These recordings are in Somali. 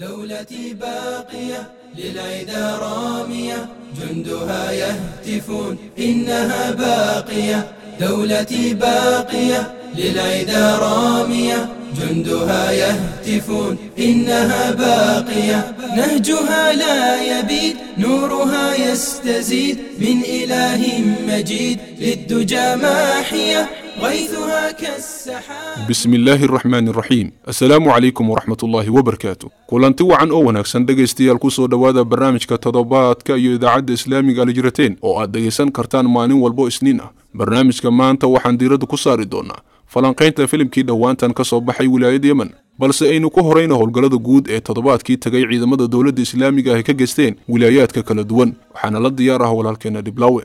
دولتي باقية للعدا رامية جندها يهتفون إنها باقية. دولتي باقية للعدا رامية. جندها يهتفون إنها باقية نهجها لا يبيد نورها يستزيد من إله مجيد للدجى ماحية غيثها كالسحاب illaahi araxmaani araxiim assalaamu calaykum waraxmat ullaahi wabarakaatu kulanti wacan oo wanaagsan dhegaystayaal kusoo dhowaada barnaamijka toddobaadka iyo idaacadda islaamiga alijrateen oo aad dhegaysan kartaan maalin walbo isniin ah barnaamijka maanta waxaan diiradda ku saari doonaa falanqaynta filimkii dhowaantan ka soo baxay wilaayadda yemen balse aynu ku horayna howlgallada guud ee toddobaadkii tagay ciidamada dowladda islaamiga ahy ka geysteen wilaayaadka kala duwan waxaana la diyaar ah walaalkeenna dhiblaawe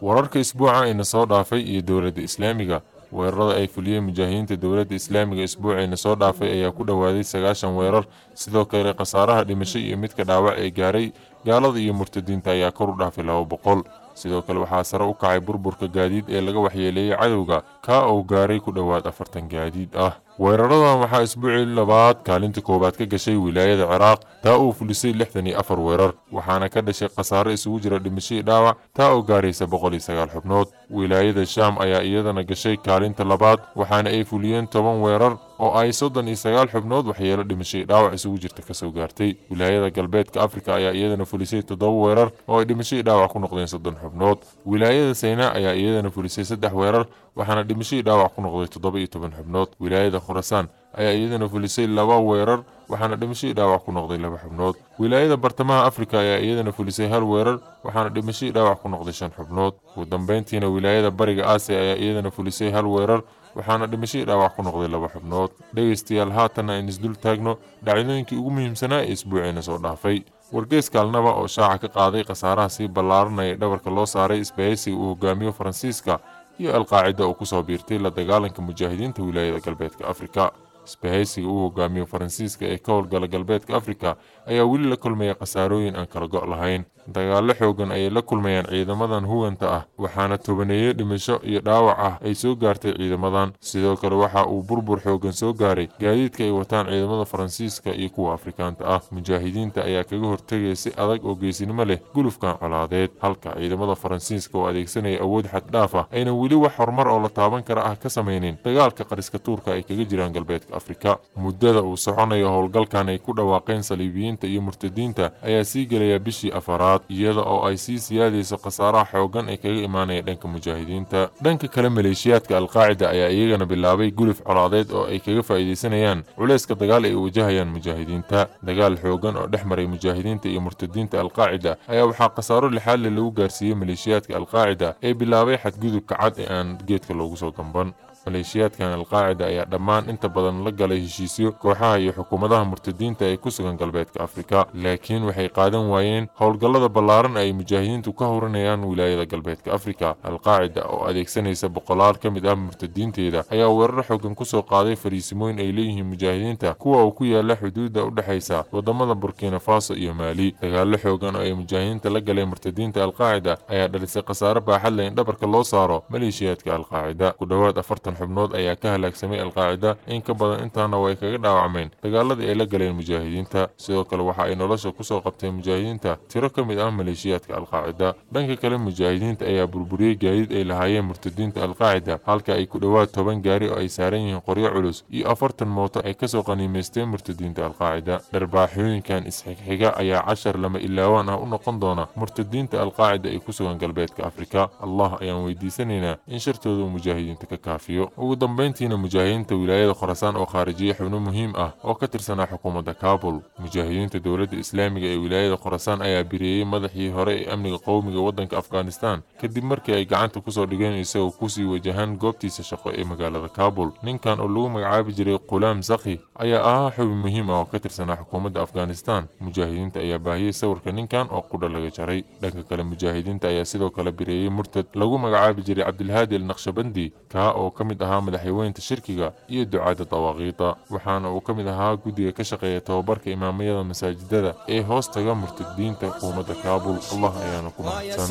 wararka isbuuca ayna soo dhaafay iyo dowladda islaamiga weerarada ay fuliyeen mujaahidiinta dowladda islaamiga isbuucayna soo dhaafay ayaa ku dhowaaday sagaashan weerar. Sidoo kale khasaaraha dhimasho iyo midka dhaawac ee gaaray gaalada iyo murtadiinta ayaa kor u dhaafay laba boqol. Sidoo kale waxaa sare u kacay burburka gaadiid ee laga waxyeeleeyey cadowga kaa uu gaaray ku dhowaad afartan gaadiid ah. Weeraradan waxaa isbuucii labaad kaalinta koowaad ka gashay wilaayada ciraaq taa uu fulisay lixdan iyo afar weerar waxaana ka dhashay khasaare isugu jira dhimashadii dhaawac taa oo gaaraysa boqol iyo sagaal xubnood wilaayada shaam ayaa iyadana gashay kaalinta labaad waxaana ay fuliyeen toban weerar oo ay soddon iyo sagaal xubnood waxyeelo dhimashadii dhaawac isugu jirta kasoo gaartay wilaayada galbeedka afrika ayaa iyadana fulisay toddoba weerar oo ay dhimashadii dhaawac ku noqdeen soddon xubnood wilaayada saynaa ayaa iyadana fulisay saddex weerar waxaana dhimashadii dhaawac ku noqday toddoba iyo toban xubnood wilaayada khurasaan ayaa iyadana fulisay laba weerar waxaana dhimashadii dhaawac ku noqday laba xubnood. Wilaayada bartamaha afrika ayaa iyadana fulisay hal weerar waxaana dhimashadii dhaawac ku noqday shan xubnood. Ugu dambeyntiina wilaayada bariga aasiya ayaa iyadana fulisay hal weerar waxaana dhimashadii dhaawac ku noqday laba xubnood. Dhegaystayaal haatanna aynu isdul taagno dhacdooyinkii ugu muhiimsanaa ee isbuuciina soo dhaafay. Wargeeska alnaba oo shaaca ka qaaday khasaaraha sii ballaaranaya dhabarka loo saaray isbahaysiga uu hogaamiyo faransiiska iyo alqaacida oo ku soo biirtay la dagaalanka mujaahidiinta wilaayada galbeedka afrika isbahaysiga uu hogaamiyo faransiiska ee ka howlgala galbeedka afrika ayaa weli la kulmaya khasaarooyin aan kala go' lahayn dagaallo xoogan ayay la kulmayaan ciidamadan huwanta ah waxaana tobaneeyo dhimasho iyo dhaawac ah ay soo gaartay ciidamadan. Sidoo kale waxa uu burbur xoogan soo gaaray gaadiidka ay wataan ciidamada faransiiska iyo kuwa afrikaanta ah. Mujaahidiinta ayaa kaga hortegaya si adag oo geesinimo leh gulufkan colaadeed. Halka ciidamada faransiiska oo adeegsanaya awood xaddhaaf ah ayna weli wax horumar oo la taaban kara ah ka samaynin. Dagaalka qariska tuurka ay kaga jiraan galbeedka afrika. Muddada uu soconayo howlgalkan ay ku dhawaaqeen saliibiyiinta iyo murtadiinta ayaa sii gelaya bishii afaraad iyada oo ay sii siyaadayso khasaaraha xoogan ee kaga imaanaya dhanka mujaahidiinta. Dhanka kale maleeshiyaadka alqaacida ayaa iyagana bilaabay guluf colaadeed oo ay kaga faa'iidaysanayaan culayska dagaal ay wajahayaan mujaahidiinta. Dagaal xoogan oo dhex maray mujaahidiinta iyo murtadiinta alqaacida ayaa waxaa khasaaro lixaadle lagu gaarsiiyey maleeshiyaadka alqaacida ee bilaabay xadgudubka cad ee aan geedka loogu soo gamban maleeshiyaadkan alqaacida ayaa dhammaan inta badan la galay heshiisyo kooxaha iyo xukuumadaha murtadiinta ee ku sugan galbeedka afrika laakiin waxay qaadan waayeen howlgallada ballaaran ay mujaahidiintu ka howranayaan wilaayada galbeedka afrika alqaacida oo adeegsanaysa boqolaal ka mid ah murtadiinteeda ayaa weerar xoogan kusoo qaaday fariisimooyin ay leeyihiin mujaahidiinta kuwa uu ku yaala xuduudda u dhexaysa wadamada burkina faso iyo maali dagaallo xoogan oo ay mujaahidiinta la galeen murtadiinta alqaacida ayaa dhalisay khasaare baaxad leh in dhabarka loo saaro maleeshiyaadka alqaacida ku dhowaad afartan xubnood ayaa ka halaagsamay alqaacida in ka badan intaana way kaga dhaawacmeen dagaaladii ay la galeen mujaahidiinta sidoo kale waxa ay nolosha kusoo qabteen mujaahidiinta tiro ka mid ah maleeshiyaadka alqaacida dhanka kale mujaahidiinta ayaa burburiyey gaadiid ay lahaayeen murtadiinta alqaacida halka ay ku dhowaad toban gaari oo ay saaran yihiin qoryo culus iyo afartan mooto ay kasoo qaniimaysteen murtadiinta alqaacida dharbaaxooyinkan isxigxiga ayaa cashar lama ilaawaan ah u noqon doona murtadiinta alqaacida ay ku sugan galbeedka afrika allah ayaan weydiisanaynaa in shartooda uu mujaahidiinta ka kaafiyo ugu dambeyntiina mujaahidiinta wilaayada khorasaan oo khaarijiyey xubno muhiim ah oo ka tirsanaa xukuumadda kaabul mujaahidiinta dowladda islaamiga ee wilaayada khorasaan ayaa bireeyey madaxii hore ee amniga qowmiga waddanka afghanistan kadib markii ay gacanta kusoo dhigeen isagoo kusii wajahan goobtiisa shaqo ee magaalada kaabul ninkan oo lagu magacaabi jiray qulaam zakhi ayaa ahaa xubin muhiim ah oo ka tirsanaa xukuumadda afghanistan mujaahidiinta ayaa baahiyey sawirka ninkan oo qudha laga jaray dhanka kale mujaahidiinta ayaa sidoo kale bireeyey murtad lagu magacaabi jiray cabdilhaadi al naqshabandi kaa oo ka mid ahaa madaxweynta shirkiga iyo ducaadda dawaaqiida waxaana uu ka mid ahaa guddiga ka shaqeeya tababarka imaamyada masaajidada ee hoos taga murtadiinta xukuumadda kaabul allah ayaana ku mahadsan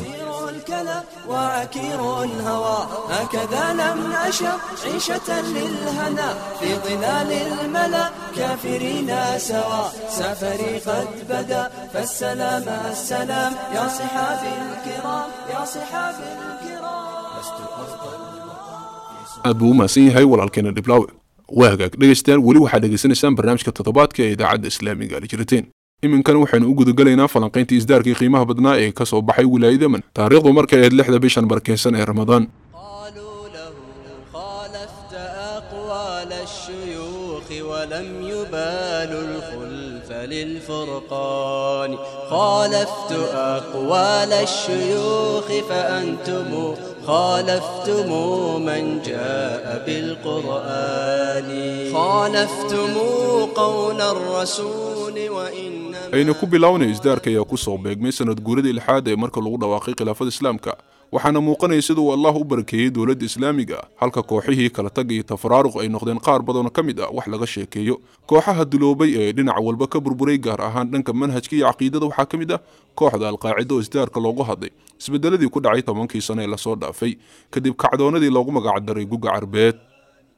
وعكير الهوى هكذا لم نشأ عيشة للهنا في ظلال الملا كافرين سوا سفري قد بدا فالسلام السلام يا صحابي الكرام يا صحابي الكرام aad buu u mahadsan yahay walaalkeena dhiblaawe waa hagaag dhegaystayaal weli waxaad dhegaysanaysaan barnaamijka toddobaadka ee idaacadda islaamiga alijirateen iminkana waxaynu u gudagelaynaa falanqayntii isdaarkii qiimaha badnaa ee ka soo baxay wilaayada yemen taariikhdu markay ahayd lixda bishan barakeysan ee ramadaan قالوا له خالفت أقوال الشيوخ ولم يبالوا الخلف للفرقان خالفت أقوال الشيوخ فأنتم خالفتم من جاء بالقرآن خالفتم قول الرسول ku bilownay isdaarka ayaa ku soo beegmay sanad guuradii lixaad ee marka lagu dhawaaqay khilaafada islaamka waxaana muuqanaya sida uu allah u barakeeyey dowladda islaamiga halka kooxihii kala tag iyo tafaraaruq ay noqdeen qaar badanoo ka mid ah wax laga sheekeeyo. Kooxaha duloobay ee dhinac walba ka burburay gaar ahaan dhanka manhajka iyo caqiidada waxaa ka mid ah kooxda alqaacida oo isdaarka loogu hadlay. Isbedeladii ku dhacay tobankii sano ee la soo dhaafay kadib kacdoonadii loogu magacdaray guga carbeed.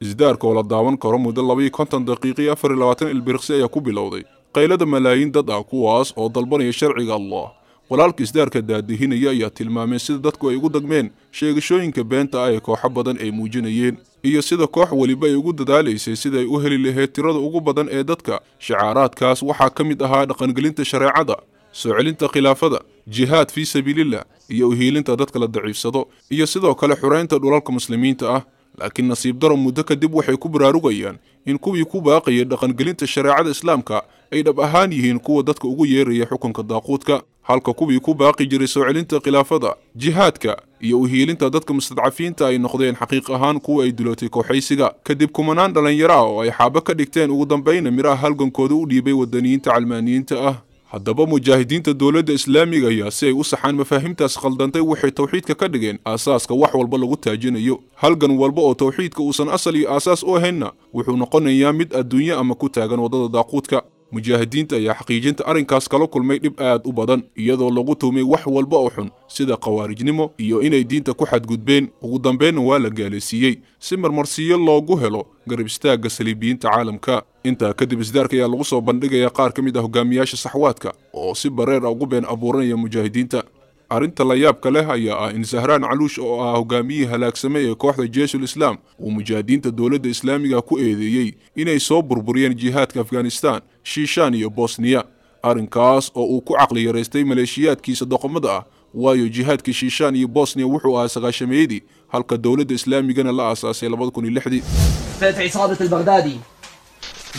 Isdaarka oo la daawan karo muddo labaiyo konton daqiiqii afar iyo labaatan ilbiriqsi ayaa ku bilowday. Qaylada malaayiin dad ah kuwaas oo dalbanaya sharciga allah walaalka isdaarka daadihinaya ayaa tilmaameen sida dadku ay ugu dagmeen sheegashooyinka beenta ah ee kooxo badan ay muujinayeen iyo sida koox weliba ay ugu dadaalaysay sida ay u heli lahayd tirada ugu badan ee dadka. Shacaaraadkaas waxaa ka mid ahaa dhaqangelinta shareecada soo celinta khilaafada jihaad fii sabiilillah iyo uhiilinta dadka la daciifsado iyo sidoo kale xureynta dhulalka muslimiinta ah laakiin nasiib daro muddo kadib waxay ku baraarugayaan in kuwii ku baaqayay dhaqangelinta shareecada islaamka ay dhab ahaan yihiin kuwa dadka ugu yeeraya xukunka daaquudka. Halka kuwii ku baaqi jiray soo celinta khilaafada jihaadka iyo uhiilinta dadka mustadcafiinta ay noqdeen xaqiiq ahaan kuwa ay dulootay kooxaysiga. Kadib kumanaan dhallinyaro ah oo ay xaabo ka dhigteen ugu dambayna midhaha halgankooda u dhiibay wadaniyiinta calmaaniyiinta ah haddaba mujaahidiinta dowladda islaamiga ayaa si ay u saxaan mafaahiimtaas khaldantay waxay towxiidka ka dhigeen aasaaska wax walba lagu taajinayo. Halgan walba oo towxiidka uusan asal iyo aasaas u ahaynna wuxuu noqonayaa mid adduunye ama ku taagan waddada daaquudka. Mujaahidiinta ayaa xaqiijinta arrinkaas kala kulmay dhib aad u badan iyadoo lagu tuumay wax walba oo xun sida khawaarijnimo iyo inay diinta ku xadgudbeen. Ugu dambeynna waa la gaalaysiiyey si marmarsiyo loogu helo garab istaagga saliibiyiinta caalamka intaa kadib isdaarka ayaa lagu soo bandhigayaa qaar ka mid ah hogaamiyaasha saxwaadka oo si bareer a ugu been abuuranaya mujaahidiinta. Arrinta la yaabka leh ayaa ah in sahraan caluush oo ah hogaamiyihii halaagsamay ee kooxda jeesul islaam uu mujaahidiinta dowladda islaamiga ku eedeeyey inay soo burburiyeen jihaadka afghanistan shiishaan iyo bosniya arrinkaas oo uu ku caqli yaraystay maleeshiyaadkiisa doqomada ah waayo jihaadka shiishaan iyo bosniya wuxuu ahaa sagaashameeyadii halka dowladda islaamigana la aasaasay labada kun iyo lixdii.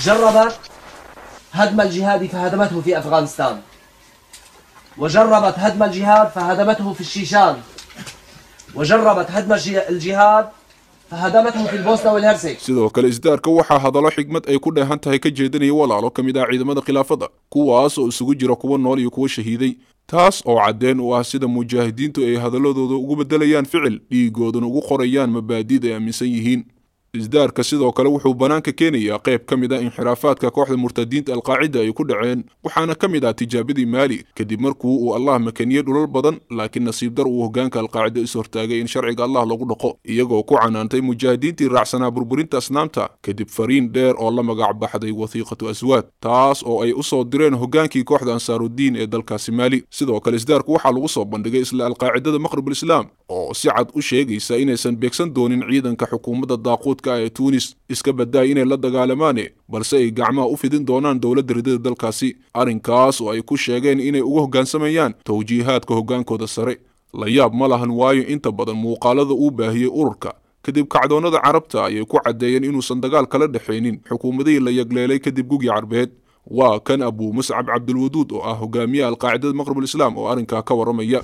جربت هدم الجهاد فهدمته في أفغانستان. وجربت هدم الجهاد فهدمته في الشيشان. وجربت هدم الجهاد فهدمته في البوسنة والهرسك. سيدة وكالاجدار كوحا هذا لو حكمت أي كدهه انت هي كجيدني ولا لو كميدا عيدمده خلافته كواس أو اسو جيرو كو نول شهيدي. تاس أو عدين وا سيدة مجاهدين تو أي هادلودو أو بدليان فعل. ديغودن أو قريان مبادئ امنسيهين isdaarka sidoo kale wuxuu bannaanka keenayaa qayb ka mid ah inxiraafaadka kooxda murtadiinta alqaacida ay ku dhaceen waxaana ka mid ah tijaabadii maali kadib markuu uu allah makaniyey dhulal badan laakiin nasiib dar uu hoggaanka is hortaagay in sharciga allah lagu dhaqo iyagoo ku canaantay mujaahidiintii raacsanaa burburinta asnaamta kadib fariin dheer oo la magac baxday wathiiqatu aswaad taas oo ay u soo direen hoggaankii kooxda ansaarudiin ee dalkaasi maali. Sidoo kale isdaarku waxaa lagu soo bandhigay isla alqaacidada maqrib islaam oo si cad u sheegaysa inaysan beegsan doonin ciidanka xukuumadda daaquudka socodka ee tuunis iska baddaay inay la dagaalamaane balse ay gacmaha u fidin doonaan dowladda ridada dalkaasi. Arrinkaas oo ay ku sheegeen inay uga hoggaansamayaan towjiihaadka hoggaankooda sare. La yaab ma lahan waayo inta badan muuqaalada uu baahiyey ururka kadib kacdoonnada carabta ayay ku caddeeyeen inuusan dagaal kala dhexaynin xukuumadihii la yagleelay kadib gugi carbeed. Waa kan abuu muscab cabdulwaduud oo ah hogaamiye alqaacidada maqrabulislaam oo arrinkaa ka warramaya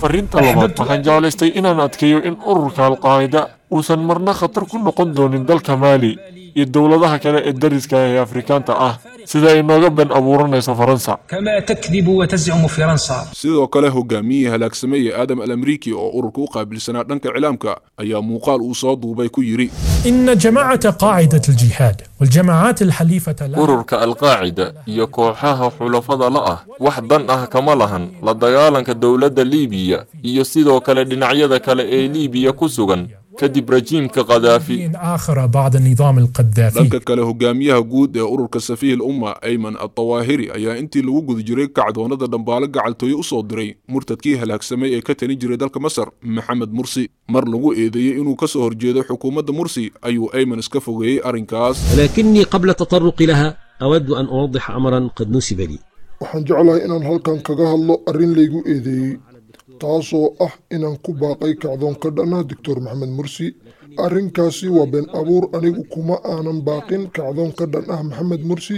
fariinta labaad waxaan jeclaystay inaan adkeeyo in ururka alqaacida uusan marna khatar ku noqon doonin dalka maali iyo dowladaha kale ee dariska ah ee afrikaanta ah sida ay nooga been abuuranayso faransa. Sidoo kale hogaamiyihii halaagsameeye aadam alamriiki oo ururka u qaabilsanaa dhanka cilaamka ayaa muuqaal uu soo duubay ku yidhi ururka alqaacida iyo kooxaha xulafada la ah wax dan ah kama lahan la dagaalanka dowladda liibiya iyo sidoo kale dhinacyada kale ee liibiya ku sugan kadib rajiimka khadaafi dhanka kale hogaamiyaha guud ee ururka safiihil umma ayman atawaahiri ayaa intii lagu guda jiray kacdoonada dhambaale gacaltooye u soo diray murtadkii halaagsamay ee ka tani jiray dalka masar maxamed mursi mar lagu eedeeyey inuu ka soo horjeedo xukuumadda mursi ayuu ayman iska fogeeyey arrinkaas laakinii qabla tataruqi laha awadu an uwadixa amran qad nusiba lii waxaan jeclahay inaan halkan kaga hadlo arrin laygu eedeeyey taasoo ah inaan ku baaqay kacdoonka dhannaha doctor maxamed mursi. Arrinkaasi waa been abuur anigu kuma aanan baaqin kacdoon ka dhan ah maxamed mursi.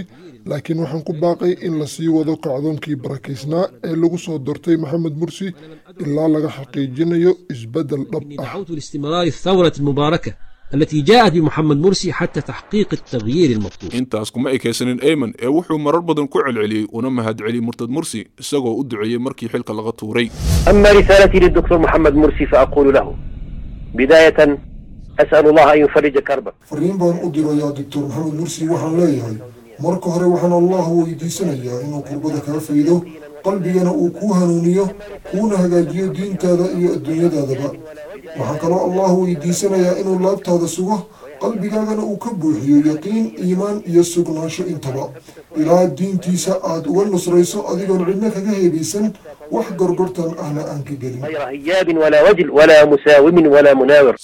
Laakiin waxaan ku baaqay in la sii wado kacdoonkii barakaysnaa ee lagu soo dortay maxamed mursi ilaa laga xaqiijinayo isbeddel dhab ah دعوت لاستمرار الثورة المباركة التي جاءت بمحمد مرسي حتى تحقيق التغيير المطلوب intaas kuma ekaysanin ayman ee wuxuu marar badan ku celceliyey una mahadceliyey murtad mursi isagoo u duceeyey markii xilka laga tuuray أما رسالتي للدكتور محمد مرسي فأقول له بداية أسأل الله أن يفرج كربك fariin baan u dirayaa doctor maxamed mursi waxaan leeyahay marka hore waxaan allah weydiisanayaa inuu kurbada kaa faydo qalbigana uu kuu hanuuniyo kuuna hagaajiyo diintaada iyo adduunyadaadaba. Waxaan kaloo allah weydiisanayaa inuu laabtaada sugo qalbigaagana uu ka buuxiyo yaqiin iimaan iyo sugnaansho intaba. Ilaa diintiisa aad uga nusrayso adigoon cidna kaga heebaysan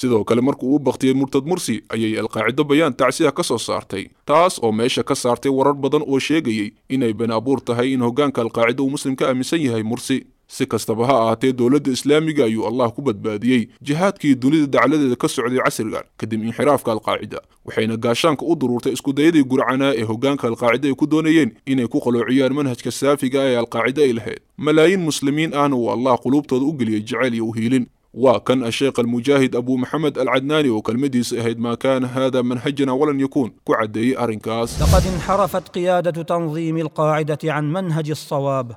sidoo kale markuu u baktiyey murtad mursi ayay alqaacido bayaan tacsiya ka soo saartay taas oo meesha ka saartay warar badan oo sheegayey inay been abuur tahay in hoggaanka alqaacido uu muslim ka aaminsan yahay mursi. Si kastaba ha ahaatee dowladda islaamiga ayuu allah ku badbaadiyey jihaadkii dunida dacladeeda ka socday casrigan kadib inxiraafka alqaacida waxayna gaashaanka u duruurtay iskudayadii gurcanaa ee hoggaanka alqaacida ay ku doonayeen inay ku qaloociyaan manhajka saafiga ee alqaacida ay lahayd malaayiin muslimiin ahna uu allah quluubtooda u geliyey jecel iyo u hiilin waa kan asheekh almujaahid abu maxamed alcadnaani oo kelmadiisa ahayd maa kaana hada manhajana walan yakuun ku caddeeyey arrinkaas لقد انحرفت قيادة تنظيم القاعدة عن منهج الصواب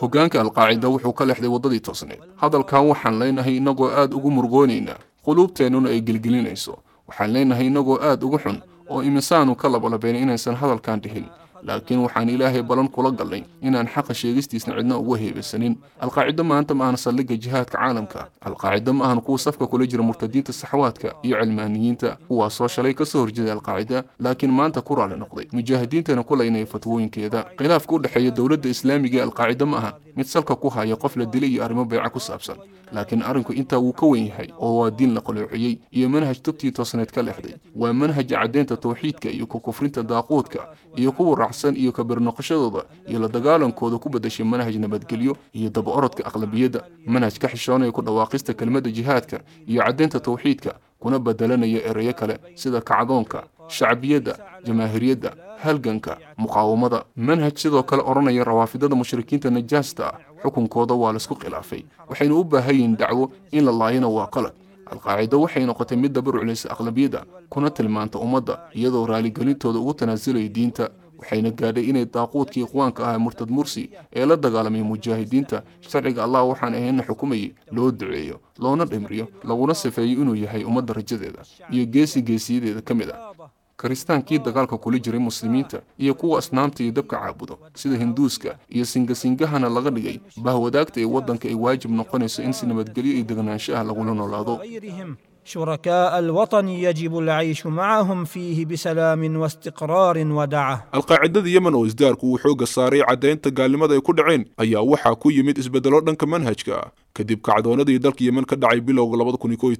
hoggaanka alqaacida wuxuu ka leexday waddadii toosneed hadalkan waxaan leenahay innagoo aad ugu murgoonayna quluubteennuna ay gelgelinayso waxaan leenahay innagoo aad ugu xun oo imisaanu ka labalabeen inaysan hadalkan dhihin laakiin waxaan ilaahay balan kula galnay inaan xaqa sheegistiisna cidna uga heebaysanin alqaacido maanta ma ahan saldhigga jihaadka caalamka alqaacido ma ahan kuwa safka kula jira murtadiinta saxwaadka iyo cilmaaniyiinta kuwaasoo shalay ka soo horjeeday alqaacida laakiin maanta ku raali noqday mujaahidiintana ku laynaya fatwooyinkeeda khilaafka u dhexeeya dowladda islaamiga ee alqaacido ma ahan mid salka ku haya qof la dilay iyo arrimo bayca ku saabsan laakiin arrinku intaa wuu ka wen yahay oo waa diin la qaloociyey iyo manhaj tubtii toosneed ka leexday waa manhaja caddeynta tawxiidka iyo ku kufrinta daaquudka iyo kuwa raacsan iyo kabirnoqoshadooda iyo la dagaalankooda ku bedeshay manhaj nabadgelyo iyo daba orodka aqlabiyadda. Manhaj ka xishoonaya ku dhawaaqista kelmadda jihaadka iyo caddeynta tawxiidka kuna bedelanaya ereyo kale sida kacdoonka shacbiyadda jamaahiriyadda halganka muqaawamada. Manhaj sidoo kale odhanaya rawaafidada mushrikiinta najaasta ah xukunkooda waa la isku khilaafay. Waxaynu u baahan yihiin dacwo in la laayana waa qalad. Alqaacido waxay noqotay mid dabaruclaysa aqlabiyadda kuna tilmaanta ummadda iyadoo raaligelintooda ugu tanaasulaya diinta waxayna gaadhay inay daaquudkii ikhwaanka ahaa murtad mursi ee la dagaalamay mujaahidiinta. Sharciga allah waxaan ahayna xukumayay loo duceeyo loona dhimriyo laguna safeeyo inuu yahay ummadda rajadeeda iyo geesi geesiyadeeda ka mid ah. a kiristaankii dagaalka kula jiray muslimiinta iyo kuwa asnaamta iyo dabka caabudo sida hinduuska iyo singasingahana laga dhigay bahwadaagta ee waddanka ay waajib noqonayso in si nabadgelyo iyo deganaansho ah lagula noolaado. شركاء الوطن يجب العيش معهم فيه بسلام واستقرار ودعة. القاعدة دي يمن وزدارك وحوق الصاري عدين تقال لماذا يكون عين؟ أي وحا كو يميد إسبدالور دنك منهجك كدب كعدونا دي دالك يمن كدعي بلا وغلبات كوني كوي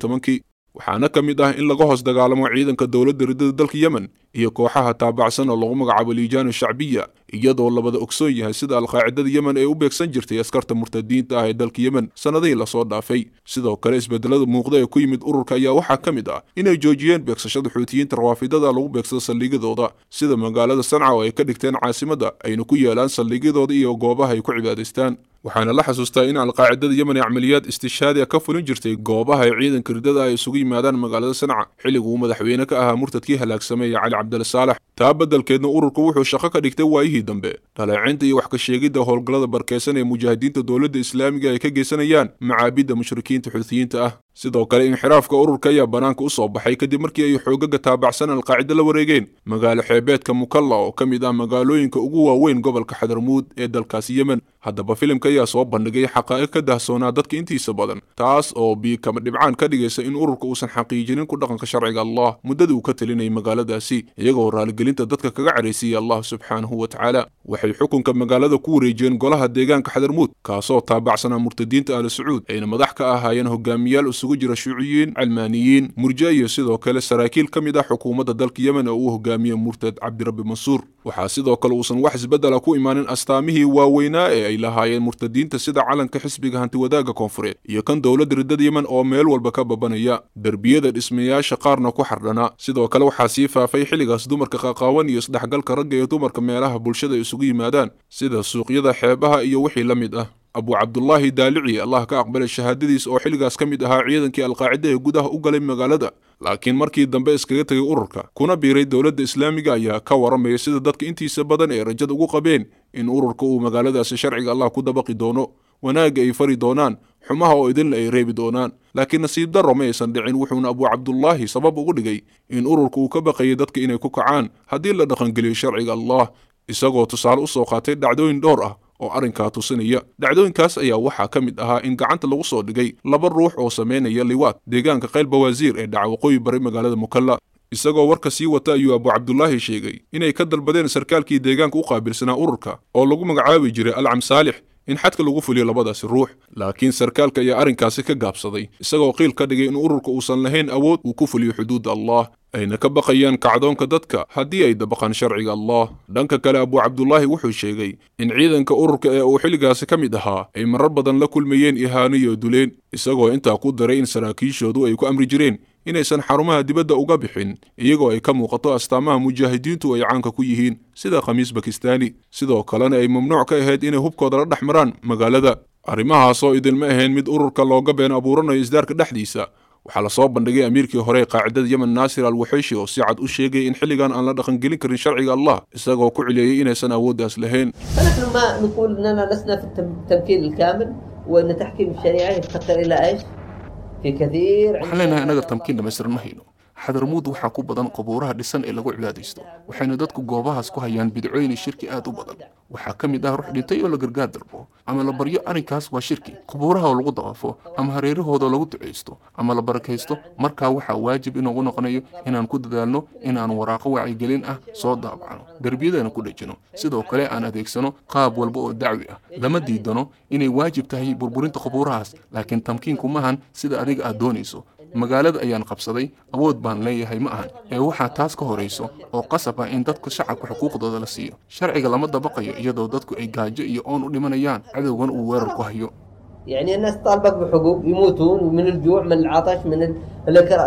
وحانا كميداه إن لغوهز دقال معيدا كدولة دريد دالك يمن. Iyo kooxaha taabacsan oo lagu magacaabo liijaanu shacbiya iyadoo labada ogsoon yahay sida alqaacidada yemen ee u beegsan jirtay askarta murtadiinta ah ee dalka yemen. Sannadihii la soo dhaafay. Sidoo kale isbedelada muuqda ee ku yimid ururka ayaa waxaa ka mid ah inay joojiyeen beegsashada xuutiyiinta rawaafidada lagu beegsado saldhigyadooda sida magaalada sanca oo ay ka dhigteen caasimadda ayna ku yeelaan saldhigyadooda iyo goobaha ay ku cibaadaystaan. Waxaana la xasuustaa in alqaacidada yemen ee camaliyaad istishaadi a ka fulin jirtay goobaha ay ciidanka ridada ay isugu yimaadaan magaalada sanca xilligu uu madaxweyne ka ahaa murtadkii halaagsamay ee cali cabdile saalax taa beddelkeedna ururku wuxuu shaqo ka dhigtay waayihii dambe. Dhaleecinta iyo wax ka sheegidda howlgallada barkeysan ee mujaahidiinta dowladda islaamiga ay ka geysanayaan macaabidda mushrikiinta xuutiyiinta ah sidoo kale inxiraafka ururka ayaa bannaanka u soo baxay kadib markii ay xoogaga taabacsan alqaacida la wareegeen. Magaalo xeebeedka mukalla oo ka mid ah magaalooyinka ugu waaweyn gobolka xadarmuud ee dalkaasi yemen haddaba filimka ayaa soo bandhigay xaqaa'iq ka dahsoonaa dadka intiisa badan taas oo biikama dhibcaan ka dhigaysa in ururka uusan xaqiijinin ku dhaqanka sharciga allah muddadii uu ka telinayay magaaladaasi iyagoo raaligelinta dadka kaga caraysiiyey allah subxaanahu wa tacaala. Waxay xukunka magaalada ku wareejiyeen golaha deegaanka xadarmuud kaasoo taabacsanaa murtadiinta sacuud ayna madax ka ahaayeen hogaamiyaal isugu jira shuuciyiin calmaaniyiin murja iyo sidoo kale saraakiil ka mid ah xukuumadda dalka yemen oo uu hogaamiye murtad cabdirabbi mansuur. Waxaa sidoo kale uusan wax isbeddela ku imaanin astaamihii waaweynaa ee ay lahaayeen murtadiinta sida calanka xisbiga hantiwadaagga koonfureed iyo kan dowladda riddada yemen oo meel walba ka babanaya. Derbiyada dhismayaasha qaarna ku xardhana. Sidoo kale waxaa sii faafay xilligaas dumarka qaqaawan iyo isdhexgalka ragga iyo dumarka meelaha bulshada ay isugu yimaadaan sida suuqyada xeebaha iyo wixii la mid ah abu cabdulaahi daalici allah ka aqbalay shahaadadiis oo xilligaas ka mid ahaa ciidankii alqaacida ee gudaha u galay magaalada. Laakiin markii dambe iskaga tegay ururka kuna biiray dowladda islaamiga ayaa ka waramaya sida dadka intiisa badan ee rajada ugu qabeen in ururka uu magaaladaasi sharciga allah ku dabaqi doono. Wanaagga ay fari doonaan xumaha oo idinla ay reebi doonaan. Laakiin nasiib darro ma aysan dhicin wuxuuna abu cabdulaahi sabab ugu dhigay in ururka uu ka baqayay dadka inay ku kacaan haddii la dhaqangeliyo sharciga allah. Isagoo tusaale u soo qaatay dhacdooyin dhowr ah oo arrinkaa tusinaya. Dhacdooyinkaas ayaa waxaa ka mid ahaa in gacanta lagu soo dhigay laba ruux oo samaynaya liwaad deegaanka qayl bawaasiir ee dhaca waqooyi bari magaalada mukalla. Isagoo warka sii wata ayuu abu cabdulaahi sheegay inay ka dalbadeen sarkaalkii deegaanka u qaabilsanaa ururka oo lagu magacaabi jiray alcam saalix in xadka lagu fuliyo labadaasi ruux. Laakiin sarkaalka ayaa arrinkaasi ka gaabsaday isagoo qiil ka dhigay in ururka uusan lahayn awood uu ku fuliyo xuduudda allah ayna ka baqayaan kacdoonka dadka haddii ay dabaqaan sharciga allah. Dhanka kale abu cabdulaahi wuxuu sheegay in ciidanka ururka ee uu xilligaasi ka mid ahaa ay marar badan la kulmayeen ihaano iyo duleen isagoo intaa ku daray in saraakiishoodu ay ku amri jireen inaysan xarumaha dibadda uga bixin iyagoo ay ka muuqato astaamaha mujaahidiintu ay caanka ku yihiin sida khamiis bakistaani. Sidoo kalena ay mamnuuc ka ahayd inay hubkooda la dhex maraan magaalada. Arrimahaasoo idinma ahayn mid ururka looga been abuuranayo isdaarka dhexdiisa waxaa la soo bandhigay amiirkii hore qaacidada yemen naasir al waxeyshi oo si cad u sheegay in xilligan aan la dhaqangelin karin sharciga allah isagoo ku celiyeyay inaysan awooddaas lahayn. Waxaan leenahay innaga tamkiin dhamaystiran ma hayno xadarmuud waxaa ku badan qabuuraha dhisan ee lagu cibaadaysto waxayna dadku goobahaas ku hayaan bidcooyin shirki aad u badan. Waxaa ka mid ah ruux dhintay oo la gargaar darbo ama la baryo arrinkaas waa shirki. Qabuuraha oo lagu dawaafo ama hareerahooda oo lagu ducaysto ama la barakaysto markaa waxaa waajib inoogu noqonayo inaan ku dadaalno inaan waraaqo wacyigelin ah soo daabacno derbiyadana ku dhejino. Sidoo kale aan adeegsano qaab walba oo dacwi ah. Lama diidano inay waajib tahay burburinta qabuurahaas laakiin tamkiinku maahan sida adiga aad doonayso magaalada ayaan qabsaday awood baan leeyahay ma ahan ee waxaa taas ka horayso oo qasab ah in dadka shacabka xuquuqdooda la siiyo sharciga lama dabaqayo iyadoo dadku ay gaajo iyo oon u dhimanayaan cadowgan uu weerar ku hayo يعني الناس طالبك بحقوق يموتون من الجوع من العطش من ال-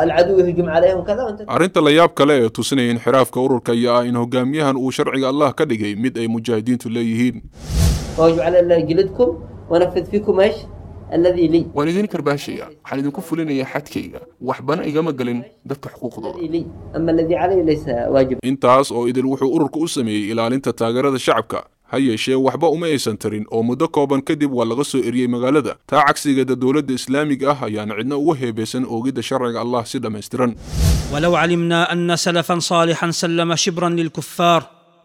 العدو يهجم عليهم كذا وانت arrinta la yaab kale ee tusinaya inxiraafka ururka ayaa ah in hogaamiyahan uu sharciga allah ka dhigay mid ay mujaahidiintu leeyihiin واجب على الله جلدكم ونفذ فيكم ايش؟ waan idiin karbaashaya waxaan idinku fulinayaa xadkayga waxbana igama gelin dadka xuquuqdoodaintaas oo idil wuxuu ururka u sameeyey ilaalinta taageerada shacabka ha yeeshee waxba uma aysan tarin oo muddo kooban kadib waa laga soo eriyey magaalada taa cagsigeeda dowladda islaamiga ah ayaana cidna uga heebaysan oogidda sharciga allah si dhammaystiran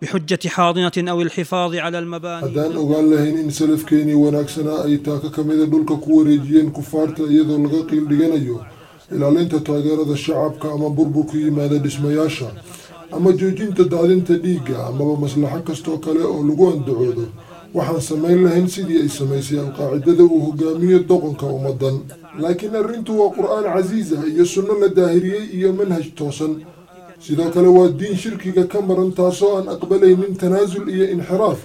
bixujati xaadinatin aw ilxifaadi cala almabaani haddaan ogaan lahayn in salafkeenii wanaagsanaa ay taaka ka mida dhulka ku wareejiyeen kufaarta iyadoo laga qiildhiganayo ilaalinta taageerada shacabka ama burbur ku yimaada dhismayaasha ama joojinta daadinta dhiigga amaba maslaxo kastoo kale oo lagu andacoodo waxaan samayn lahayn sidii ay samaysay alqaacidada uu hogaamiyo doqonka ummadan. Laakiin arrintu waa qur'aan casiiz ah iyo sunno la daahiriyey iyo manhaj toosan sidoo kale waa diin shirkiga ka maran taasoo aan aqbalaynin tanaasul iyo inxiraaf.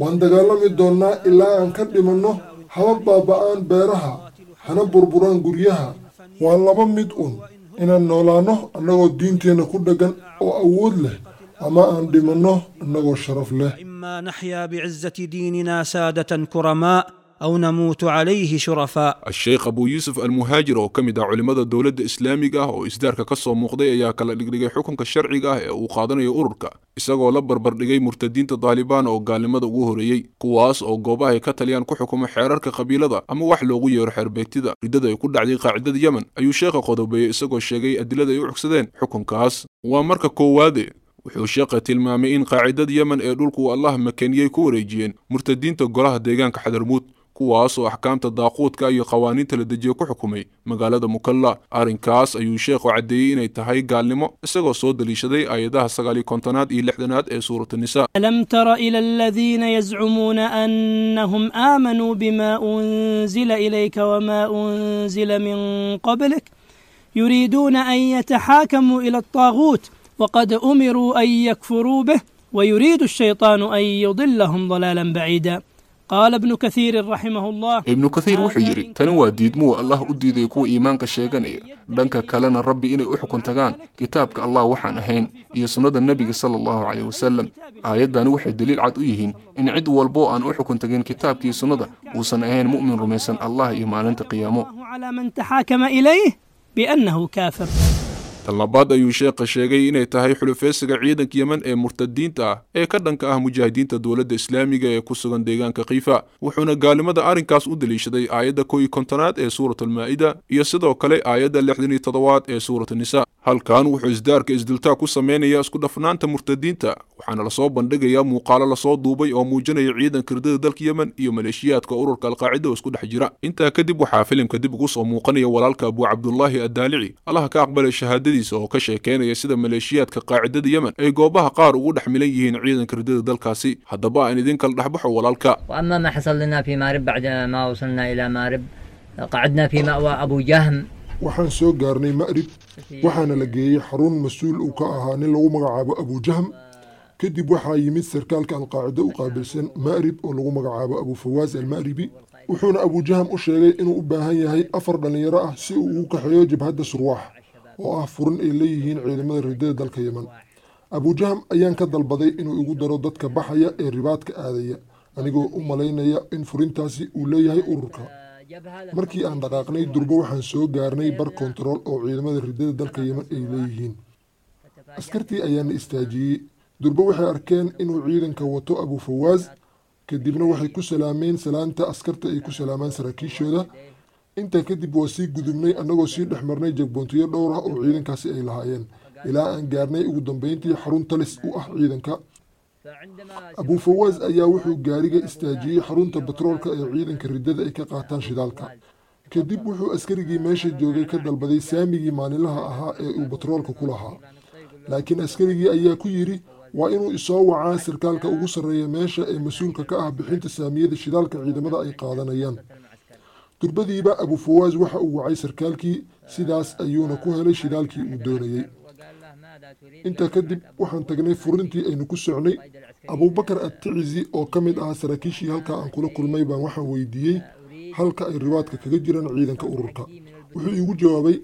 Waan dagaalami doonnaa ilaa aan ka dhimanno haba baaba'aan beeraha hana burburaan guryaha. Waa laba mid un inaan noolaanno annagoo diinteenna ku dheggan oo awood leh ama aan dhimanno annagoo sharaf leh aw namuutu calayhi shurafaa a-sheekh abuu yuusuf almuhaajir oo ka mid ah culimmada dowladda islaamiga ah oo isdaarka ka soo muuqday ayaa kala dhigdhigay xukunka sharciga ah ee uu qaadanayo ururka isagoo la barbardhigay murtadiinta daalibaan oo gaalnimada ugu horreeyey kuwaas oo goobaha ay ka taliyaan ku xukuma xeerarka qabiilada ama wax loogu yeero xeerbeegtida riddada ay ku dhacday qaacidada yemen ayuu sheekha qodobeeyey isagoo sheegay adilada ay u cugsadeen xukunkaas waa marka koowaade wuxuu sheekha tilmaamay in qaacidada yemen ee dhulku allah makaniyey ku wareejiyeen murtadiinta golaha deegaanka xadarmuud كواس وأحكام تداقوت كأي قوانين تلدجيو كحكومي مقالة مكلا أرين كاس أيو شيخ وعديين يتهاي قال لما إساقو صود دليشدي آيداها ساقالي كونتنات إي لحدنات إي سورة النساء لم تر إلى الذين يزعمون أنهم آمنوا بما أنزل إليك وما أنزل من قبلك يريدون أن يتحاكموا إلى الطاغوت وقد أمروا أن يكفروا به ويريد الشيطان أن يضلهم ضلالا بعيدا قال ابن كثير رحمه الله. ابن كثير آه، وحيري تنوى ديدمو الله أديدي كو إيمانك الشيغان لنك كالانا ربي إني أحكم تغان. كتابك الله وحان أهين يسنة النبي صلى الله عليه وسلم. آيات نوحي الدليل دليل عد إيهين. إن عدو والبو أن أحكم تغان كتابك يسنة وسن أهين مؤمن رميسا الله إيمان انت قيامه على من تحاكم إليه بأنه كافر. Tan labaad ayuu sheekha sheegay inay tahay xulufeysiga ciidanka yemen ee murtadiinta ah ee ka dhanka ah mujaahidiinta dowladda islaamiga ee ku sugan deegaanka khiifa wuxuuna gaalnimada arrinkaas u deliishaday aayadda kow iyo kontonaad ee suuratulmaa'ida iyo sidoo kale aayadda lixdan iyo toddobaad ee suuratunisaa halkan wuxuu isdaarka isdultaa ku samaynayaa isku dhafnaanta murtadiinta waxaana la soo bandhigayaa muuqaalo la soo duubay oo muujinaya ciidanka irdada dalka yemen iyo maleeshiyaadka ururka alqaacida oo isku dhex jira. Intaa kadib waxaa filimka dib ugu soo muuqanaya walaalka abuu cabdulaahi addaalici. Allaha ka aqbalay shahaadadiisa oo ka sheekeynaya sida maleeshiyaadka qaacidada yemen ay goobaha qaar ugu dhex milan yihiin ciidanka irdada dalkaasi. Haddaba aan idin kala dhexbaxo walaalka. Ama ma fi maarib bacda ma wasalnaa ilaa maarib. Qacadnaa fi mawa abu jahm waxaan soo gaarnay ma'rib waxaana la geeyey xarun mas'uul uu ka ahaa nin lagu magacaabo abujahm kadib waxaa yimid sarkaalka alqaacido u qaabilsan ma'rib oo lagu magacaabo abu fawaas alma'ribi wuxuuna abujahm u sheegay inuu u baahan yahay afar dhallinyaro ah si uu ugu kaxeeyo jabhadda surwaax oo ah furin ay leeyihiin ciidamada ridada dalka yemen. Abujahm ayaan ka dalbaday inuu igu daro dadka baxaya ee ribaadka aadaya anigoo u malaynaya in furintaasi uu leeyahay ururka markii aan dhaqaaqnay durbo waxaan soo gaarnay bar kontarool oo ciidamada ridada dalka yemen ay leeyihiin. Askartii ayaana istaajiyey. Durbo waxay arkeen inuu ciidanka wato abu fawaas kadibna waxay ku salaameen salaanta askarta ay ku salaamaan saraakiishooda. Intaa kadib waa sii gudubnay annagoo sii dhex marnay jagboontiyo dhowr ah oo ciidankaasi ay lahaayeen. Ilaa aan gaarnay ugu dambeyntii xarun talis u ah ciidanka abu fawaas ayaa wuxuu gaariga istaajiyey xarunta batroolka ee ciidanka riddada ay ka qaataan shidaalka. kadib wuxuu askarigii meesha joogay ka dalbaday saamigii maalinlaha ahaa ee uu batroolka ku lahaa. laakiin askarigii ayaa ku yidhi waa inuu isoo wacaa sarkaalka ugu sarreeya meesha ee mas'uulka ka ah bixinta saamiyada shidaalka ciidamada ay qaadanayaan. Durbadiiba abu fawaas waxa uu wacay sarkaalkii sidaas ayuuna ku helay shidaalkii uu doonayey intaa kadib waxaan tagnay furintii aynu ku socnay. Abuubakar atticizi oo ka mid ahaa saraakiishii halkaa aan kula kulmay baan waxaan weydiiyey halka ay ribaadka kaga jiraan ciidanka ururka. Wuxuu iigu jawaabay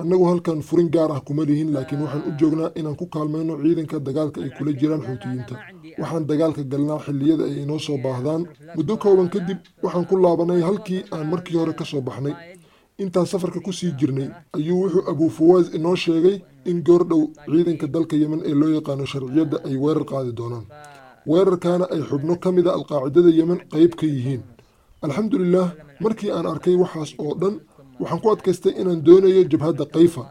annagu halkan furin gaar ah kuma lihin laakiin waxaan u joognaa inaan ku kaalmayno ciidanka dagaalka ay kula jiraan xuutiyiinta waxaan dagaalka galnaa xilliyada ay inoo soo baahdaan. Muddo kooban kadib waxaan ku laabanay halkii aan markii hore ka soo baxnay. Intaan safarka ku sii jirnay ayuu wuxuu abuu fawaas inoo sheegay in goordhow ciidanka dalka yemen ee loo yaqaano sharciyadda ay weerar qaadi doonaan. Weerarkaana ay xubno ka mid a alqaacidada yemen qayb ka yihiin. Alxamdulilaah markii aan arkay waxaas oo dhan waxaan ku adkaystay inaan doonayo jabhadda kayfa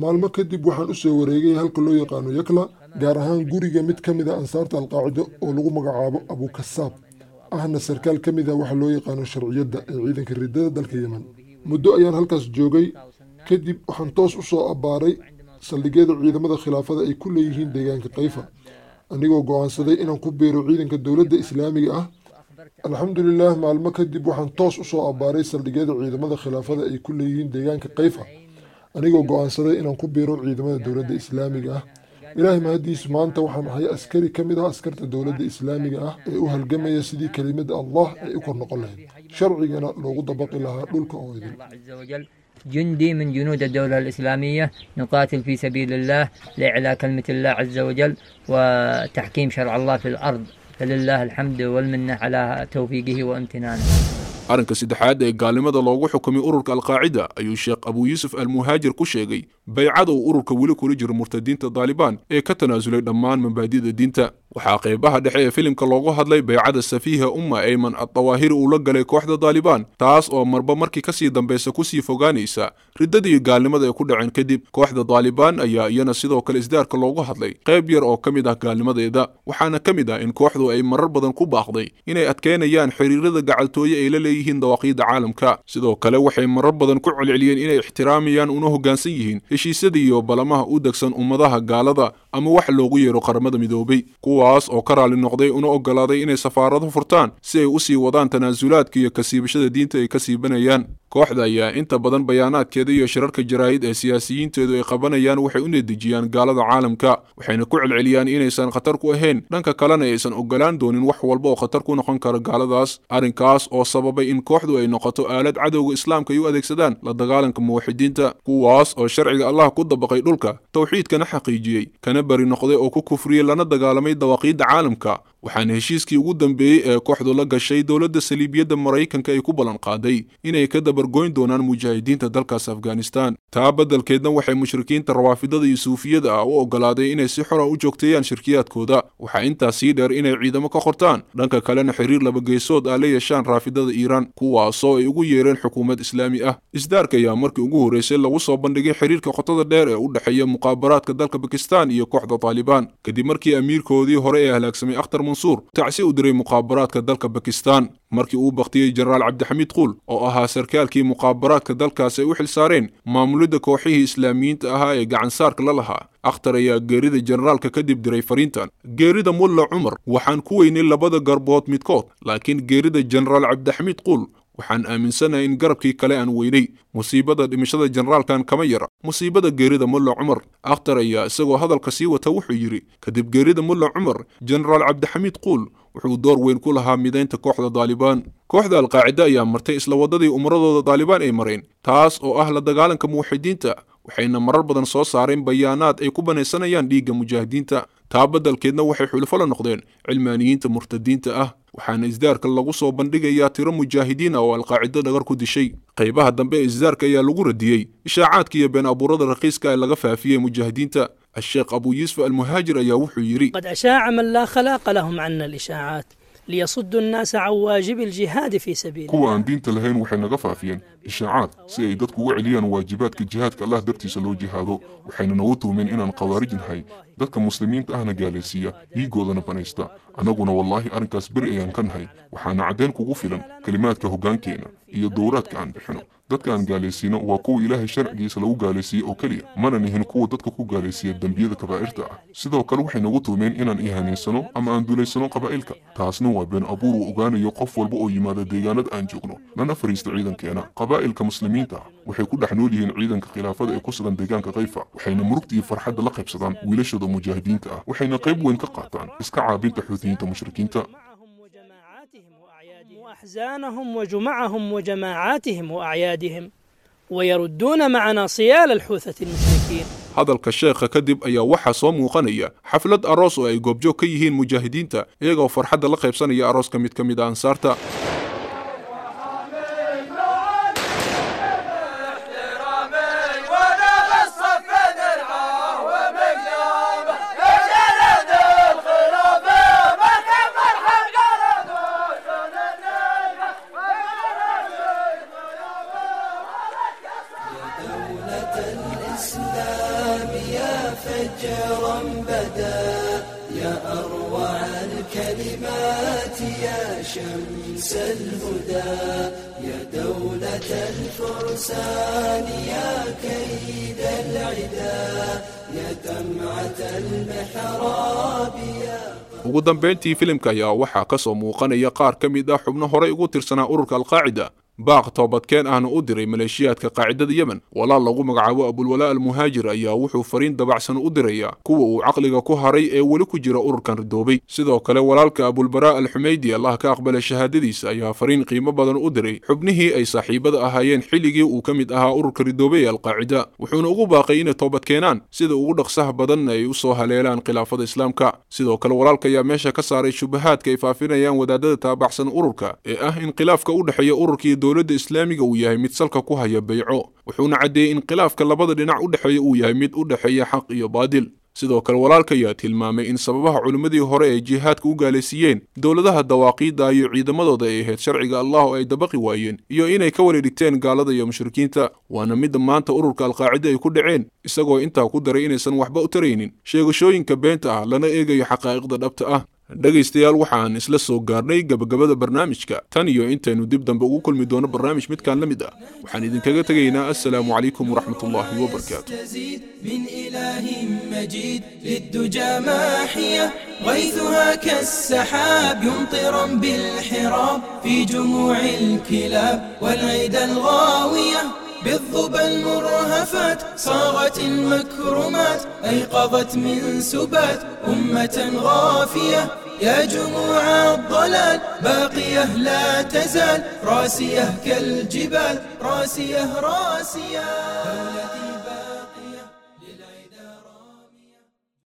maalmo kadib waxaan u soo wareegay halka loo yaqaano yakla gaar ahaan guriga mid ka mid a ansaarta alqaacido oo lagu magacaabo abukasaab ahna sarkaal ka mid a waxa loo yaqaano sharciyadda ee ciidanka riddada dalka yemen. Muddo ayaan halkaas joogay kadib waxaan toos u soo abbaaray saldhigyada ciidamada khilaafada ay ku leeyihiin deegaanka kayfa anigoo go'aansaday inaan ku biiro ciidanka dowladda islaamiga ah alxamdulilaah maalmo kadib waxaan toos u soo abbaaray saldhigyada ciidamada khilaafada ay ku leeyihiin deegaanka kayfa anigoo go'aansaday inaan ku biiro ciidamada dowladda islaamiga ah. Ilaahay mahaddiisu maanta waxaan ahay askari ka mid ah askarta dowladda islaamiga ah ee u halgamaya sidii kelimada allah ay u kor noqon lahayd. Sharcigana loogu dabaqi lahaa dhulka oo idin جندي من جنود الدولة الإسلامية نقاتل في سبيل الله لإعلاء كلمة الله عز وجل وتحكيم شرع الله في الأرض. فلله الحمد والمنة على توفيقه وامتنانه. arrinka saddexaad ee gaalnimada loogu xukumay ururka alqaacida ayuu sheekh abuu yuusuf almuhaajir ku sheegay baycada uu ururka weli kula jiro murtadiinta daalibaan ee ka tanaasulay dhammaan mabaadida diinta. Waxaa qaybaha dhexe ee filimka loogu hadlay baycada safiiha umma ayman addawaahiri uu la galay kooxda daalibaan taas oo marba markii ka sii dambaysa ku sii fogaanaysa riddadii gaalnimada ay ku dhaceen kadib. Kooxda daalibaan ayaa iyana sidoo kale isdaarka loogu hadlay qayb yar oo ka mid ah gaalnimadeeda waxaana ka mid ah in kooxdu ay marar badan ku baaqday inay adkeynayaan xiriirada gacaltooye ay la leeyihiin dawaaqiidda caalamka. Sidoo kale waxay marar badan ku celceliyeen inay ixtiraamayaan una hoggaansan yihiin heshiisyada iyo balamaha u degsan ummadaha gaalada ama wax loogu yeero qaramada midoobay. Kuwaas oo ka raali noqday una oggolaaday inay safaarado furtaan si ay u sii wadaan tanaasulaadka iyo kasiibashada diinta ay ka siibanayaan. Kooxda ayaa inta badan bayaanaadkeeda iyo shirarka jaraa'id ee siyaasiyiinteedu ay qabanayaan waxay u needejiyaan gaalada caalamka waxayna ku celceliyaan inaysan khatar ku ahayn. Dhanka kalena aysan oggolaan doonin wax walba oo khatar ku noqon kara gaaladaas. Arrinkaas oo sababay in kooxdu ay noqoto aalad cadowga islaamka ay u adeegsadaan la dagaalanka muwaxidiinta kuwaas oo sharciga الله كود بقي دولك. توحيد كان حقيجي كان بري نقضي أو ككفري لنا دقال ميد دواقيد عالمك. Waxaana heshiiskii ugu dambeeyey ee kooxdu la gashay dowladda saliibiyadda maraykanka ay ku ballan qaaday inay ka dabargoyn doonaan mujaahidiinta dalkaas afghanistan. Taa beddelkeedna waxay mushrikiinta rawaafidada iyo suufiyada ah u oggolaaday inay si xora u joogteeyaan shirkiyaadkooda waxaa intaas sii dheer inay ciidamo ka qortaan. Dhanka kalena xiriir labageysood ah la yeeshaan raafidada iiraan kuwaasoo ay ugu yeereen xukuumad islaami ah. Isdaarka ayaa markii ugu horreysay lagu soo bandhigay xiriirka qotada dheer ee u dhexeeya muqaabaraadka dalka bakistan iyo kooxda taalibaan kadib markii amiirkoodii hore ee halaagsamay akhtar mansuur tacsi u diray muqaabaraadka dalka bakistan markii uu baktiyey jenaraal cabdixamiid quul oo ahaa sarkaalkii muqaabaraadka dalkaas ay u xilsaareen maamulidda kooxihii islaamiyiinta ahaa ee gacansaarka la lahaa akhtar ayaa geerida jenaraalka kadib diray fariintan. Geerida mulla cumar waxaan ku weynay labada garbood midkood laakiin geerida jenaraal cabdixamiid quul waxaan aaminsanahay in garabkii kale aan weynay. Musiibada dhimashada jenaraalkan kama yara. Musiibada geerida mulla cumar. Akhtar ayaa isagoo hadalka sii wata wuxuu yidhi kadib geerida mulla cumar jenaraal cabdixamiid quul wuxuu door weyn ku lahaa midaynta kooxda daalibaan kooxda alqaacida ayaa martay isla waddadii umaradooda daalibaan ay mareen. Taas oo ah la dagaalanka muwaxidiinta. Waxayna marar badan soo saareen bayaanaad ay ku banaysanayaan dhiigga mujaahidiinta taa beddelkeedna waxay xulfo la noqdeen. Cilmaaniyiinta murtadiinta ah waxaana isdaarka lagu soo bandhigayaa tiro mujaahidiin ah oo alqaacido dhagar ku dishay qaybaha dambe ee isdaarka ayaa lagu radiyey ishaacaadka iyo been abuurada raqiiska ee laga faafiyey mujaahidiinta الشيخ أبو يوسف المهاجر يا وحيري قد أشاع من لا خلاق لهم عنا الإشاعات ليصدوا الناس عن واجب الجهاد في سبيل kuwa aan diinta lahayn waxay naga faafiyeen ishaacaad si ay dadku uga celiyaan waajibaadka jihaadka allah dartiisa loo jihaado waxayna nagu tuumeen inaan khawaarij nahay dadka muslimiinta ahna gaalaysiiya dhiigoodana banaysta. Annaguna wallaahi arrinkaas beri ayaan ka nahay. Waxaana caddayn kugu filan kelimaadka hoggaankeenna iyo dowraadka aan bixino dadka aan gaalaysiino waa kuwa ilaahay sharcigiisa lagu gaalaysiiye oo keliya mana nihin kuwa dadka ku gaalaysiiya dembiyada kabaa'irta ah. Sidoo kale waxay nagu tuumeen inaan ihanaysano ama aan dulaysano qabaa'ilka. Taasna waa been abuur uu ogaanayo qof walba oo yimaada deegaanada aan joogno lana fariisto ciidankeena. Qabaa'ilka muslimiinta waxay ku dhex nool yihiin ciidanka khilaafada ee ku sugan deegaanka kayfa waxayna murugta iyo farxadda la qaybsadaan wiilashooda mujaahidiinta ah waxayna qayb weyn ka qaataan iska caabinta xuutiyiinta mushrikiinta أحزانهم وجمعهم وجماعاتهم وأعيادهم ويردون معنا صيال الحوثة المشركين. هذا الكشيخ كذب أي وحى صوم وقنية حفلة أروس أي جوب جو مجاهدين تا. إيغو فرحة لقيب سنية أروس كميت كميدان سارتا. شمس الهدى يا دولة الفرسان يا كيد العدا يا دمعة المحراب يا ugu dambayntii filimka ayaa waxaa ka soo muuqanaya qaar ka mid ah xubno horey ugu tirsanaa ururka alqaacida baaq toobadkeen ahna u diray maleeshiyaadka qaacidada yemen. Walaal lagu magacaabo abulwalaa almuhaajir ayaa wuxuu fariin dabacsan u dirayaa kuwa uu caqliga ku haray ee weli ku jira ururkan ridoobay. Sidoo kale walaalka abulbaraa alxumeydi allah ka aqbala shahaadadiisa ayaa fariin qiimo badan u diray xubnihii ay saaxiibada ahaayeen xilligii uu ka mid ahaa ururka ridoobay ee alqaacida wuxuuna ugu baaqay inay toobadkeenaan sida ugu dhaqsaha badan ay u soo haleelaan khilaafada islaamka. Sidoo kale walaalka ayaa meesha ka saaray shubahaadka ay faafinayaan wadaadada taabacsan ururka ee ah in khilaafka u dhexeeya ururka iyo dowladda islaamiga uu yahay mid salka ku haya bayco wuxuuna caddeeyey in khilaafka labada dhinac u dhexeeya uu yahay mid u dhexeeya xaq iyo baadil. Sidoo kale walaalka ayaa tilmaamay in sababaha culimmadii hore ay jihaadka u gaalaysiiyeen dowladaha dawaaqiidda iyo ciidamadooda ay ahayd sharciga allah oo ay dabaqi waayeen iyo inay ka wali dhigteen gaalada iyo mushrikiinta. Waana midda maanta ururka alqaacida ay ku dhaceen isagoo intaa ku daray inaysan waxba u taraynin. Sheegashooyinka beenta ah lana eegayo xaqaa'iqda dhabta ah dhegaystayaal waxaan isla soo gaarnay gabagabada barnaamijka tan iyo intaynu dib dambe ugu kulmi doono barnaamij midkaan la mid ah waxaan idinkaga tegaynaa assalaamu calaykum waraxmatullaahi wabarakaatu من إله مجيد للدجى ماحية غيثها كالسحاب يمطرا بالحراب في جموع الكلاب والعيد الغاوية بالظبى المرهفات صاغت المكرمات أيقظت من سبات أمة غافية. يا جموع الضلال باقية لا تزال. راسية كالجبال راسية راسية.